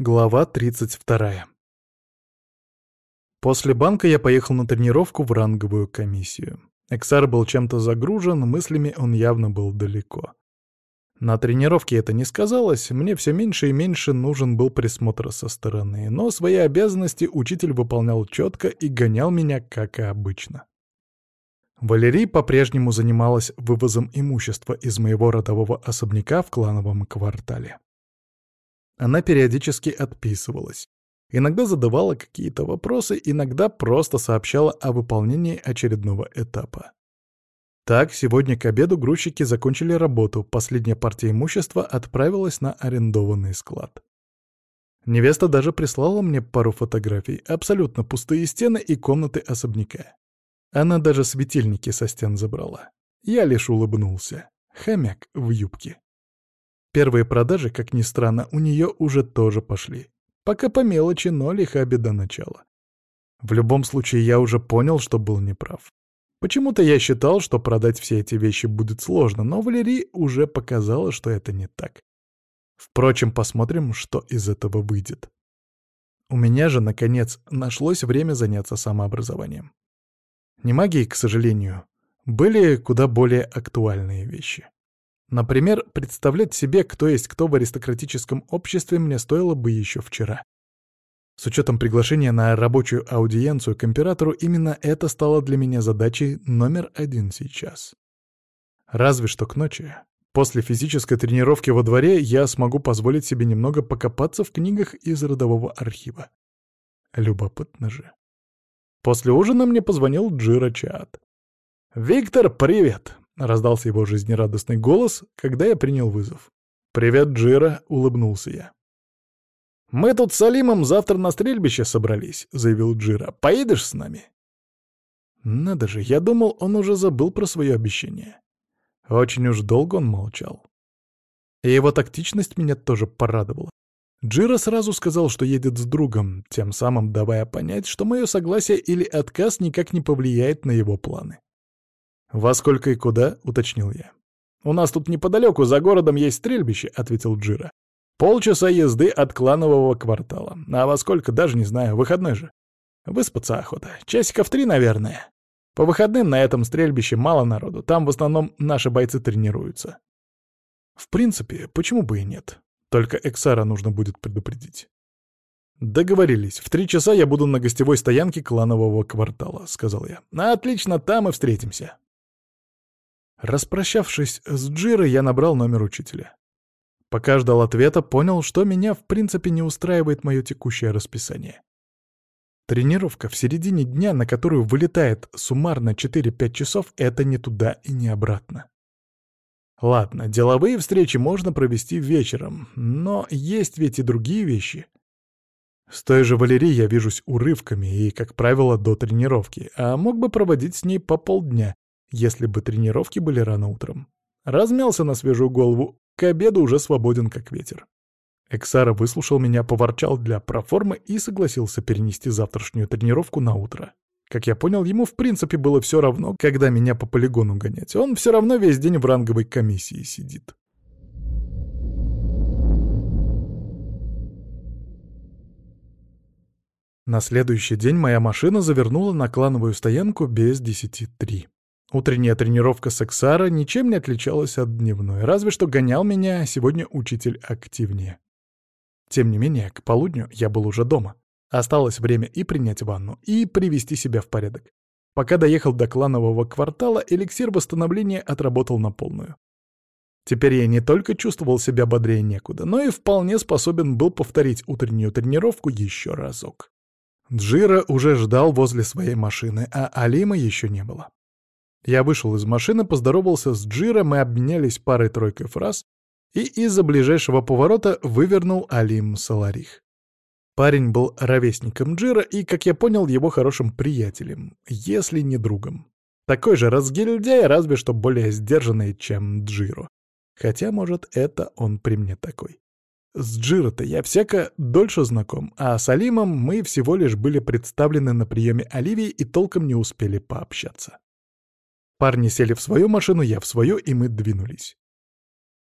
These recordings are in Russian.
Глава 32. После банка я поехал на тренировку в ранговую комиссию. Эксар был чем-то загружен, мыслями он явно был далеко. На тренировке это не сказалось, мне все меньше и меньше нужен был присмотр со стороны, но свои обязанности учитель выполнял четко и гонял меня, как и обычно. Валерий по-прежнему занималась вывозом имущества из моего родового особняка в клановом квартале. Она периодически отписывалась. Иногда задавала какие-то вопросы, иногда просто сообщала о выполнении очередного этапа. Так, сегодня к обеду грузчики закончили работу, последняя партия имущества отправилась на арендованный склад. Невеста даже прислала мне пару фотографий, абсолютно пустые стены и комнаты особняка. Она даже светильники со стен забрала. Я лишь улыбнулся. Хомяк в юбке. Первые продажи, как ни странно, у нее уже тоже пошли. Пока по мелочи, но лиха беда начала. В любом случае, я уже понял, что был неправ. Почему-то я считал, что продать все эти вещи будет сложно, но Валерий уже показала, что это не так. Впрочем, посмотрим, что из этого выйдет. У меня же, наконец, нашлось время заняться самообразованием. Не магией, к сожалению, были куда более актуальные вещи. Например, представлять себе, кто есть кто в аристократическом обществе, мне стоило бы еще вчера. С учетом приглашения на рабочую аудиенцию к императору, именно это стало для меня задачей номер один сейчас. Разве что к ночи. После физической тренировки во дворе я смогу позволить себе немного покопаться в книгах из родового архива. Любопытно же. После ужина мне позвонил Джира Чат. «Виктор, привет! — раздался его жизнерадостный голос, когда я принял вызов. «Привет, Джира», — улыбнулся я. «Мы тут с Алимом завтра на стрельбище собрались», — заявил Джира. «Поедешь с нами?» Надо же, я думал, он уже забыл про свое обещание. Очень уж долго он молчал. И его тактичность меня тоже порадовала. Джира сразу сказал, что едет с другом, тем самым давая понять, что мое согласие или отказ никак не повлияет на его планы. «Во сколько и куда?» — уточнил я. «У нас тут неподалеку, за городом есть стрельбище», — ответил Джира. «Полчаса езды от кланового квартала. А во сколько, даже не знаю, выходной же. Выспаться охота. Часиков три, наверное. По выходным на этом стрельбище мало народу, там в основном наши бойцы тренируются». «В принципе, почему бы и нет? Только Эксара нужно будет предупредить». «Договорились. В три часа я буду на гостевой стоянке кланового квартала», — сказал я. «Отлично, там и встретимся». Распрощавшись с Джирой, я набрал номер учителя. Пока ждал ответа, понял, что меня в принципе не устраивает мое текущее расписание. Тренировка в середине дня, на которую вылетает суммарно 4-5 часов, это не туда и не обратно. Ладно, деловые встречи можно провести вечером, но есть ведь и другие вещи. С той же Валерией я вижусь урывками и, как правило, до тренировки, а мог бы проводить с ней по полдня, если бы тренировки были рано утром. Размялся на свежую голову, к обеду уже свободен как ветер. Эксара выслушал меня, поворчал для проформы и согласился перенести завтрашнюю тренировку на утро. Как я понял, ему в принципе было все равно, когда меня по полигону гонять. Он все равно весь день в ранговой комиссии сидит. На следующий день моя машина завернула на клановую стоянку без десяти три. Утренняя тренировка Сексара ничем не отличалась от дневной, разве что гонял меня сегодня учитель активнее. Тем не менее, к полудню я был уже дома. Осталось время и принять ванну, и привести себя в порядок. Пока доехал до кланового квартала, эликсир восстановления отработал на полную. Теперь я не только чувствовал себя бодрее некуда, но и вполне способен был повторить утреннюю тренировку еще разок. Джира уже ждал возле своей машины, а Алима еще не было. Я вышел из машины, поздоровался с Джира, мы обменялись парой-тройкой фраз, и из-за ближайшего поворота вывернул Алим Саларих. Парень был ровесником Джира и, как я понял, его хорошим приятелем, если не другом. Такой же разгильдяй, разве что более сдержанный, чем Джиро. Хотя, может, это он при мне такой. С Джиро-то я всяко дольше знаком, а с Алимом мы всего лишь были представлены на приеме Оливии и толком не успели пообщаться. Парни сели в свою машину, я в свою, и мы двинулись.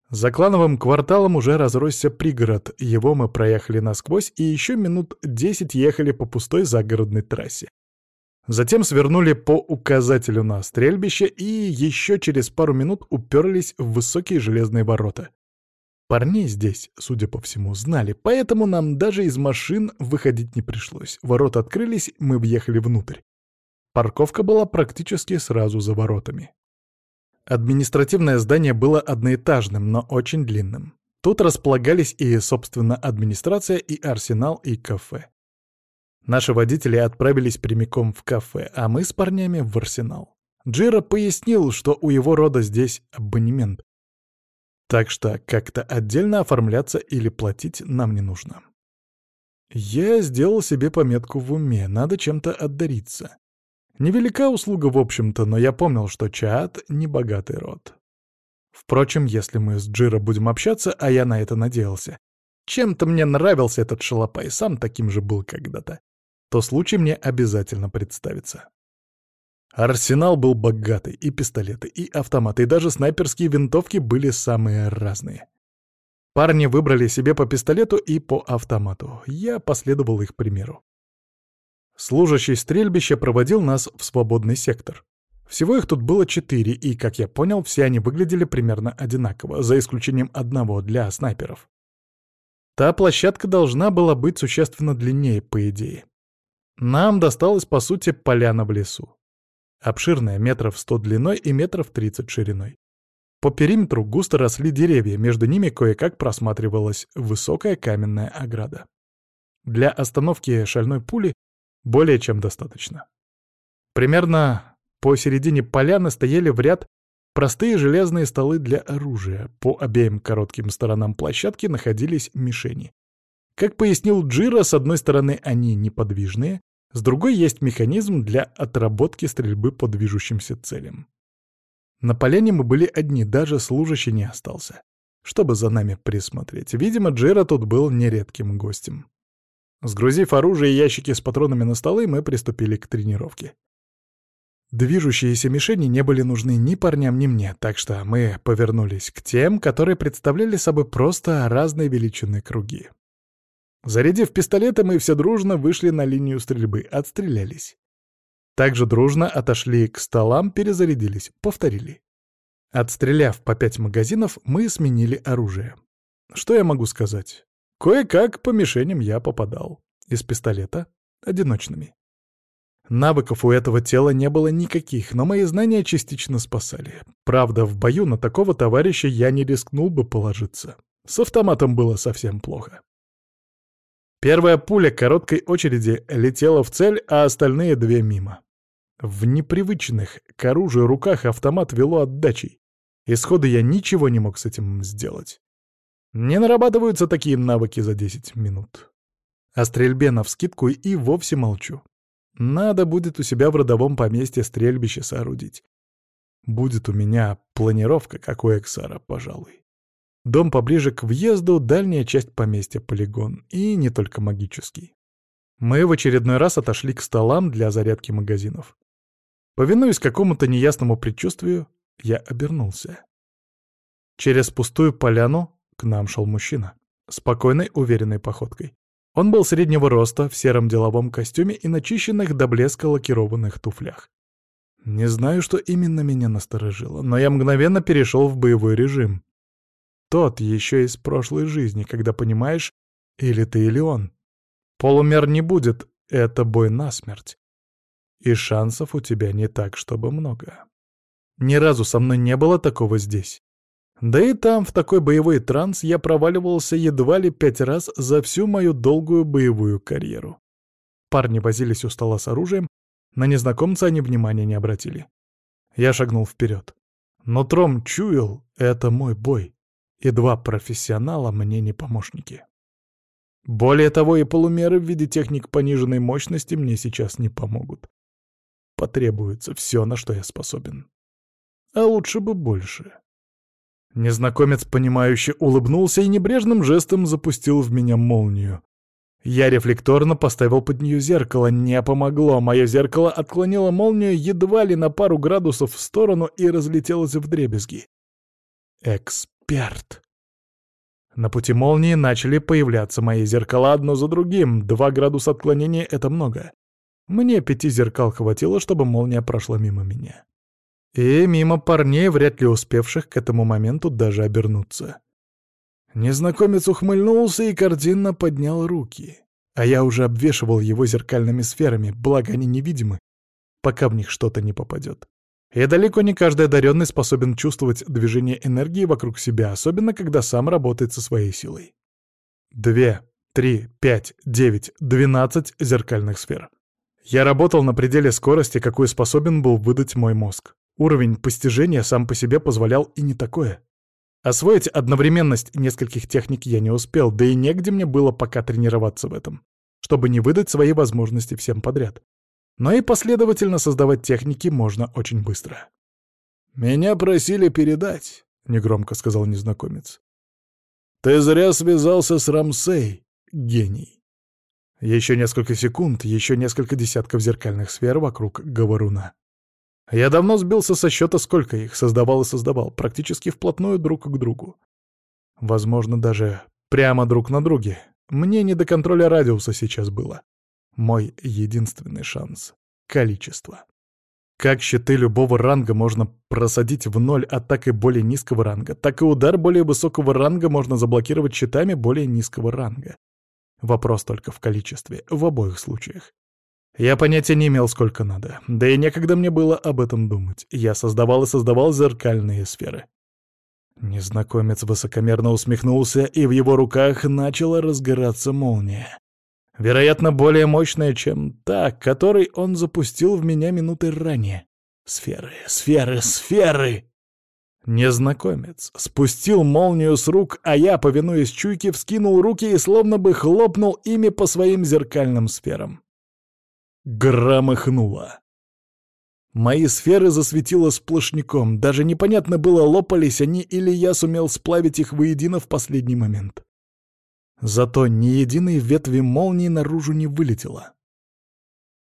За клановым кварталом уже разросся пригород, его мы проехали насквозь и еще минут десять ехали по пустой загородной трассе. Затем свернули по указателю на стрельбище и еще через пару минут уперлись в высокие железные ворота. Парней здесь, судя по всему, знали, поэтому нам даже из машин выходить не пришлось. Ворота открылись, мы въехали внутрь. Парковка была практически сразу за воротами. Административное здание было одноэтажным, но очень длинным. Тут располагались и, собственно, администрация, и арсенал, и кафе. Наши водители отправились прямиком в кафе, а мы с парнями в арсенал. Джира пояснил, что у его рода здесь абонемент. Так что как-то отдельно оформляться или платить нам не нужно. Я сделал себе пометку в уме, надо чем-то отдариться. Невелика услуга, в общем-то, но я помнил, что Чаат — небогатый род. Впрочем, если мы с Джиро будем общаться, а я на это надеялся, чем-то мне нравился этот шалопай, сам таким же был когда-то, то случай мне обязательно представится. Арсенал был богатый, и пистолеты, и автоматы, и даже снайперские винтовки были самые разные. Парни выбрали себе по пистолету и по автомату. Я последовал их примеру. Служащий стрельбища проводил нас в свободный сектор. Всего их тут было четыре, и, как я понял, все они выглядели примерно одинаково, за исключением одного для снайперов. Та площадка должна была быть существенно длиннее, по идее. Нам досталась, по сути, поляна в лесу. Обширная, метров сто длиной и метров тридцать шириной. По периметру густо росли деревья, между ними кое-как просматривалась высокая каменная ограда. Для остановки шальной пули более чем достаточно. Примерно посередине поляны стояли в ряд простые железные столы для оружия. По обеим коротким сторонам площадки находились мишени. Как пояснил Джира, с одной стороны они неподвижные, с другой есть механизм для отработки стрельбы по движущимся целям. На поляне мы были одни, даже служащий не остался, чтобы за нами присмотреть. Видимо, Джира тут был нередким гостем. Сгрузив оружие и ящики с патронами на столы, мы приступили к тренировке. Движущиеся мишени не были нужны ни парням, ни мне, так что мы повернулись к тем, которые представляли собой просто разные величины круги. Зарядив пистолеты, мы все дружно вышли на линию стрельбы, отстрелялись. Также дружно отошли к столам, перезарядились, повторили. Отстреляв по пять магазинов, мы сменили оружие. Что я могу сказать? Кое-как по мишеням я попадал. Из пистолета — одиночными. Навыков у этого тела не было никаких, но мои знания частично спасали. Правда, в бою на такого товарища я не рискнул бы положиться. С автоматом было совсем плохо. Первая пуля короткой очереди летела в цель, а остальные две мимо. В непривычных к оружию руках автомат вело отдачей. Исхода я ничего не мог с этим сделать. Не нарабатываются такие навыки за 10 минут. О стрельбе навскидку и вовсе молчу. Надо будет у себя в родовом поместье стрельбище соорудить. Будет у меня планировка, как у Эксара, пожалуй. Дом поближе к въезду, дальняя часть поместья полигон, и не только магический. Мы в очередной раз отошли к столам для зарядки магазинов. Повинуясь какому-то неясному предчувствию, я обернулся. Через пустую поляну к нам шел мужчина. Спокойной, уверенной походкой. Он был среднего роста, в сером деловом костюме и начищенных до блеска лакированных туфлях. Не знаю, что именно меня насторожило, но я мгновенно перешел в боевой режим. Тот еще из прошлой жизни, когда понимаешь, или ты, или он. Полумер не будет, это бой насмерть. И шансов у тебя не так, чтобы много. Ни разу со мной не было такого здесь. Да и там, в такой боевой транс, я проваливался едва ли пять раз за всю мою долгую боевую карьеру. Парни возились у стола с оружием, на незнакомца они внимания не обратили. Я шагнул вперед. Но Тром чуял — это мой бой, и два профессионала мне не помощники. Более того, и полумеры в виде техник пониженной мощности мне сейчас не помогут. Потребуется все, на что я способен. А лучше бы больше. Незнакомец, понимающе улыбнулся и небрежным жестом запустил в меня молнию. Я рефлекторно поставил под нее зеркало, не помогло. Мое зеркало отклонило молнию едва ли на пару градусов в сторону и разлетелось в дребезги. Эксперт. На пути молнии начали появляться мои зеркала одно за другим. Два градуса отклонения — это много. Мне пяти зеркал хватило, чтобы молния прошла мимо меня. И мимо парней, вряд ли успевших к этому моменту даже обернуться. Незнакомец ухмыльнулся и картинно поднял руки. А я уже обвешивал его зеркальными сферами, благо они невидимы, пока в них что-то не попадет. И далеко не каждый одаренный способен чувствовать движение энергии вокруг себя, особенно когда сам работает со своей силой. Две, три, пять, девять, двенадцать зеркальных сфер. Я работал на пределе скорости, какой способен был выдать мой мозг. Уровень постижения сам по себе позволял и не такое. Освоить одновременность нескольких техник я не успел, да и негде мне было пока тренироваться в этом, чтобы не выдать свои возможности всем подряд. Но и последовательно создавать техники можно очень быстро. «Меня просили передать», — негромко сказал незнакомец. «Ты зря связался с Рамсей, гений». Еще несколько секунд, еще несколько десятков зеркальных сфер вокруг говоруна. Я давно сбился со счета, сколько их создавал и создавал, практически вплотную друг к другу. Возможно, даже прямо друг на друге. Мне не до контроля радиуса сейчас было. Мой единственный шанс — количество. Как щиты любого ранга можно просадить в ноль атакой более низкого ранга, так и удар более высокого ранга можно заблокировать щитами более низкого ранга. Вопрос только в количестве, в обоих случаях. Я понятия не имел, сколько надо, да и некогда мне было об этом думать. Я создавал и создавал зеркальные сферы. Незнакомец высокомерно усмехнулся, и в его руках начала разгораться молния. Вероятно, более мощная, чем та, которой он запустил в меня минуты ранее. Сферы, сферы, сферы! Незнакомец спустил молнию с рук, а я, повинуясь чуйке, вскинул руки и словно бы хлопнул ими по своим зеркальным сферам. Громыхнуло. Мои сферы засветило сплошняком, даже непонятно было, лопались они или я сумел сплавить их воедино в последний момент. Зато ни единой ветви молнии наружу не вылетело.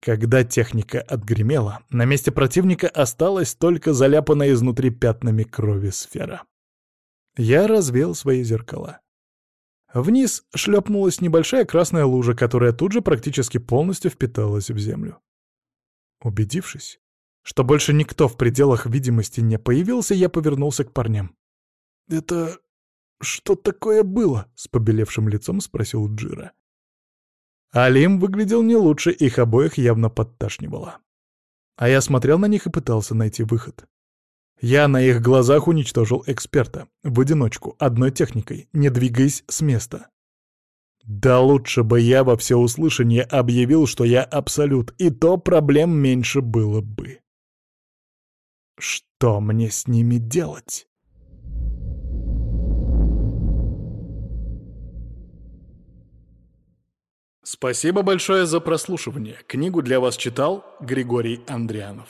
Когда техника отгремела, на месте противника осталась только заляпанная изнутри пятнами крови сфера. Я развел свои зеркала. Вниз шлепнулась небольшая красная лужа, которая тут же практически полностью впиталась в землю. Убедившись, что больше никто в пределах видимости не появился, я повернулся к парням. «Это «Что такое было?» — с побелевшим лицом спросил Джира. Алим выглядел не лучше, их обоих явно подташнивало. А я смотрел на них и пытался найти выход. Я на их глазах уничтожил эксперта, в одиночку, одной техникой, не двигаясь с места. Да лучше бы я во всеуслышание объявил, что я абсолют, и то проблем меньше было бы. Что мне с ними делать? Спасибо большое за прослушивание. Книгу для вас читал Григорий Андрианов.